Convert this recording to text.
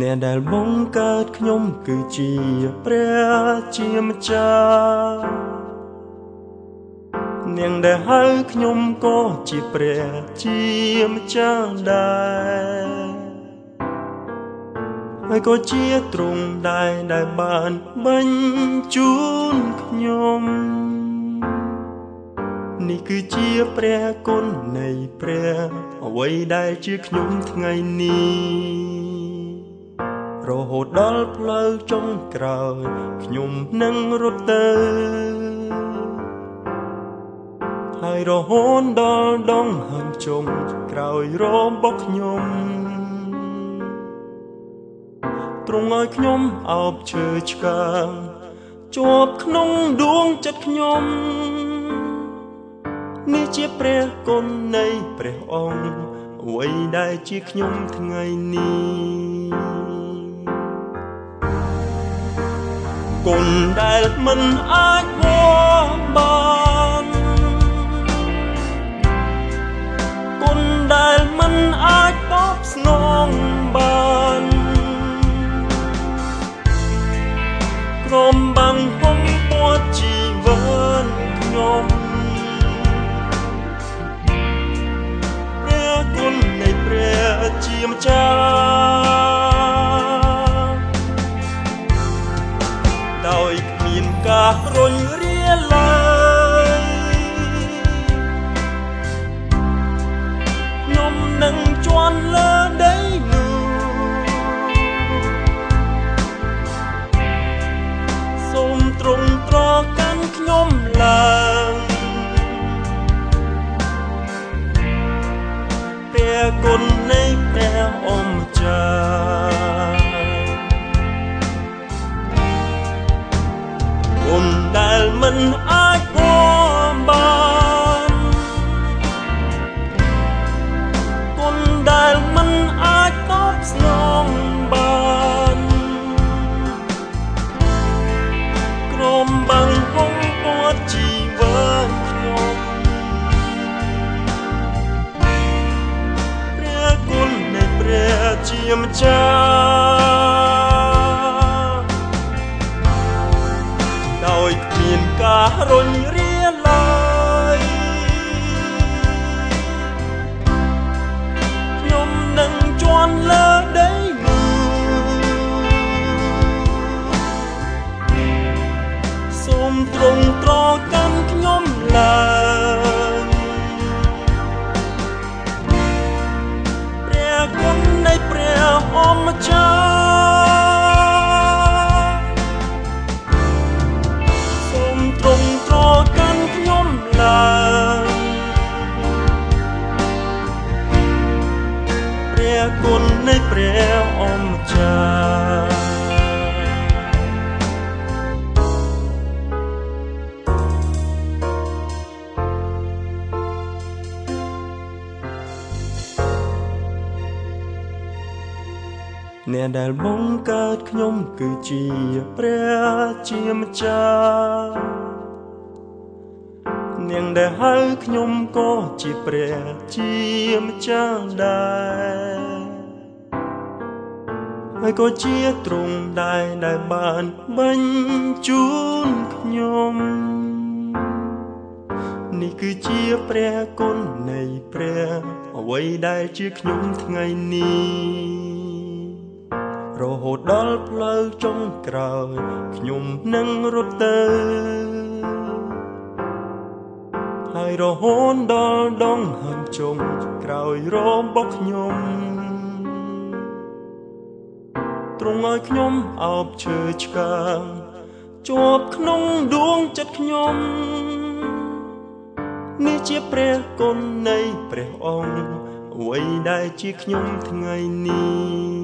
អ្នកដែលបង្កើតខ្ញុំគឺជាព្រះជាម្ចាស់នាងដែលហៅខ្ញុំក៏ជាព្រះជាម្ចាស់ដែរហើយក៏ជាទ្រង់ដែរដែលបានបញ្ជូនខ្ញុំនេះគឺជាព្រះគុណនៃព្រះអ្វីដែលជាខ្ញុំថ្ងៃនេះ រហូតដល់ផ្លូវចុងក្រោយខ្ញុំនឹងរត់ទៅហើយរហូតដល់ដងហើមជុំក្រោយរបស់ខ្ញុំទ្រង់ឲ្យខ្ញុំអោបឈើឆ្កាងជាប់ក្នុងដួងចិត្តខ្ញុំនេះជាព្រះគុណនៃព្រះអង្គអ្វីដែលជាខ្ញុំថ្ងៃនេះ គុណដែលមិនអាចវបានគុណដែលមិនអាចតបស្នងបានក្រុមបាំងហុំពួតជីវិតខ្ញុំព្រះគុណនៃព្រះជាម្ចាស់ គុណនៃព្រះអម្ចាស់ដែលមិនអាចវបាន ព្រះជាម្ចាស់ការរុញរា គុណនៃព្រះអម្ចាស់អ្នកដែលបង្កើតខ្ញុំគឺជាព្រះជាម្ចាស់នាងដែលហៅខ្ញុំក៏ជាព្រះជាម្ចាស់ដែរ ហើយក៏ជាទ្រង់ដែរដែលបានបញ្ជូនខ្ញុំនេះគឺជាព្រះគុណនៃព្រះអ្វីដែលជាខ្ញុំថ្ងៃនេះរហូតដល់ផ្លូវចុងក្រោយខ្ញុំនឹងរត់ទៅហើយរហូតដល់ដងហើមជុំក្រោយរបស់ខ្ញុំ ទ្រង់ឲ្យខ្ញុំអោបឈើឆ្កាងជាប់ក្នុងដួងចិត្តខ្ញុំនេះជាព្រះគុណនៃព្រះអង្គអ្វីដែលជាខ្ញុំថ្ងៃនេះ